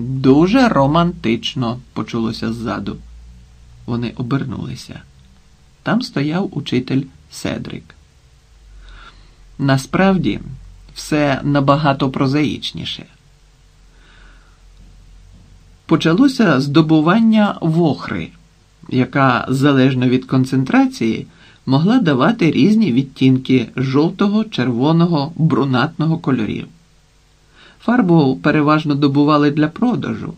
Дуже романтично, почулося ззаду. Вони обернулися. Там стояв учитель Седрик. Насправді все набагато прозаїчніше. Почалося здобування вохри, яка залежно від концентрації могла давати різні відтінки жовтого, червоного, брунатного кольорів. Фарбу переважно добували для продажу,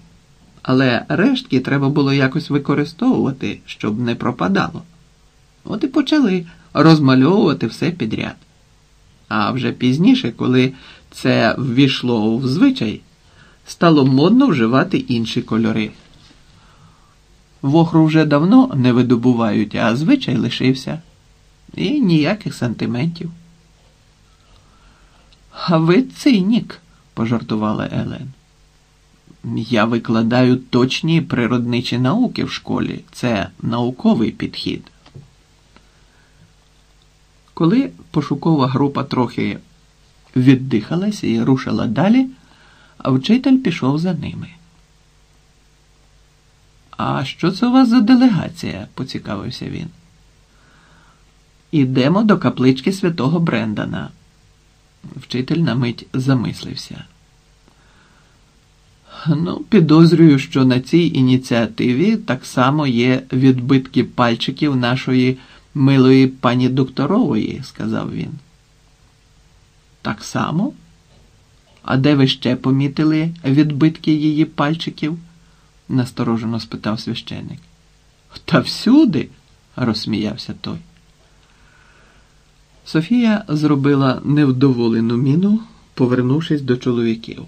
але рештки треба було якось використовувати, щоб не пропадало. От і почали розмальовувати все підряд. А вже пізніше, коли це ввійшло в звичай, стало модно вживати інші кольори. Вохру вже давно не видобувають, а звичай лишився. І ніяких сантиментів. А ви цинік, пожартувала Елен. Я викладаю точні природничі науки в школі. Це науковий підхід. Коли пошукова група трохи віддихалася і рушила далі, вчитель пішов за ними. А що це у вас за делегація? поцікавився він. Ідемо до каплички святого Брендана. Вчитель на мить замислився. Ну, підозрюю, що на цій ініціативі так само є відбитки пальчиків нашої милої пані докторової, сказав він. Так само? А де ви ще помітили відбитки її пальчиків? насторожено спитав священник. Та всюди, розсміявся той. Софія зробила невдоволену міну, повернувшись до чоловіків.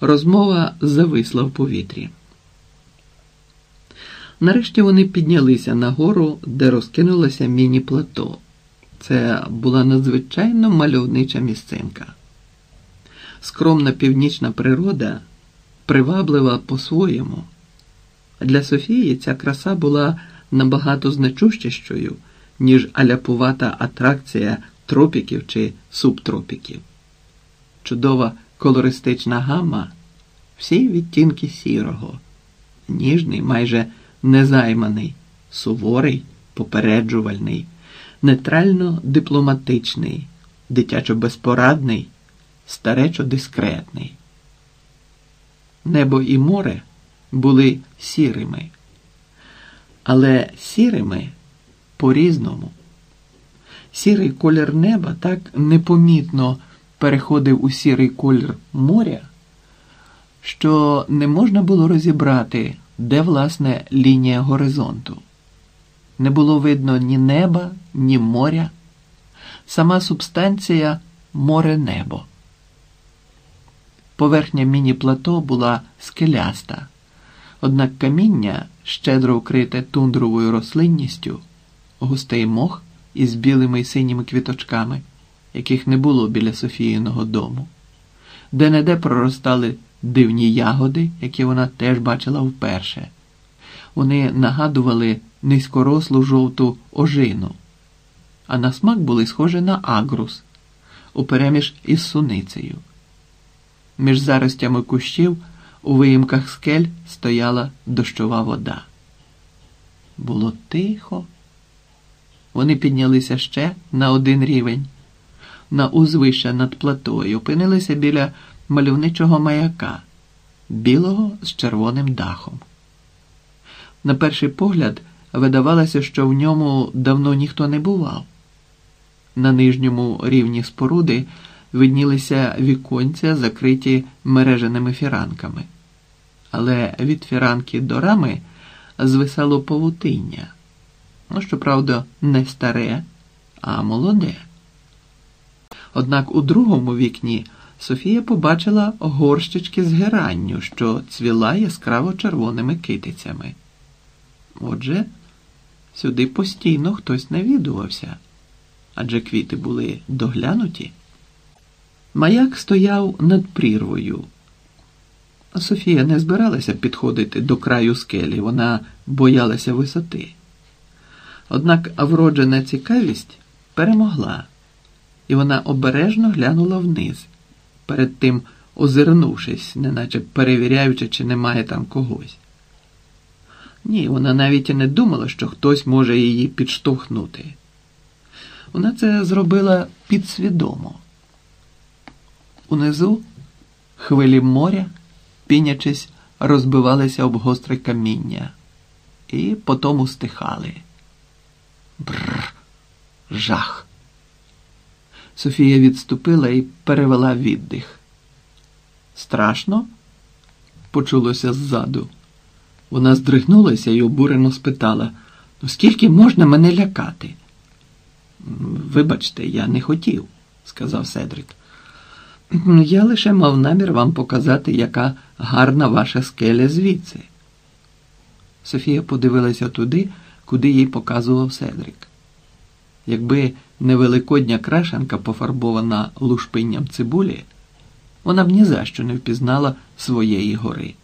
Розмова зависла в повітрі. Нарешті вони піднялися на гору, де розкинулося міні-плато. Це була надзвичайно мальовнича місцинка. Скромна північна природа приваблива по-своєму. Для Софії ця краса була набагато значущішою, ніж аляпувата атракція тропіків чи субтропіків. Чудова колористична гама, всі відтінки сірого, ніжний, майже незайманий, суворий, попереджувальний, нейтрально дипломатичний, дитячо безпорадний, старечо дискретний. Небо і море були сірими, але сірими по-різному. Сірий колір неба так непомітно переходив у сірий колір моря, що не можна було розібрати, де власне лінія горизонту. Не було видно ні неба, ні моря, сама субстанція море небо. Поверхня міні-плато була скеляста, однак каміння, щедро вкрите тундровою рослинністю, густий мох із білими й синіми квіточками, яких не було біля Софіїного дому, де неде проростали дивні ягоди, які вона теж бачила вперше. Вони нагадували низькорослу жовту ожину, а на смак були схожі на агрус, упереміж із суницею. Між заростями кущів у виїмках скель стояла дощова вода. Було тихо. Вони піднялися ще на один рівень, на узвище над платою, опинилися біля мальовничого маяка, білого з червоним дахом. На перший погляд видавалося, що в ньому давно ніхто не бував. На нижньому рівні споруди виднілися віконця, закриті мереженими фіранками. Але від фіранки до рами звисало павутиння. Ну, щоправда, не старе, а молоде. Однак у другому вікні Софія побачила горщички з геранню, що цвіла яскраво червоними китицями. Отже, сюди постійно хтось навідувався, адже квіти були доглянуті. Маяк стояв над прірвою. Софія не збиралася підходити до краю скелі, вона боялася висоти. Однак вроджена цікавість перемогла, і вона обережно глянула вниз, перед тим озирнувшись, неначе перевіряючи, чи немає там когось. Ні, вона навіть і не думала, що хтось може її підштовхнути. Вона це зробила підсвідомо. Унизу хвилі моря, пінячись, розбивалися об гостре каміння і потому стихали. Бррр, жах. Софія відступила і перевела віддих. Страшно? почулося ззаду. Вона здригнулася і обурено спитала, ну скільки можна мене лякати? Вибачте, я не хотів, сказав Седрик. Я лише мав намір вам показати, яка гарна ваша скеля звідси. Софія подивилася туди, куди їй показував Седрик. Якби не великодня крашенка, пофарбована лушпинням цибулі, вона б ні за що не впізнала своєї гори.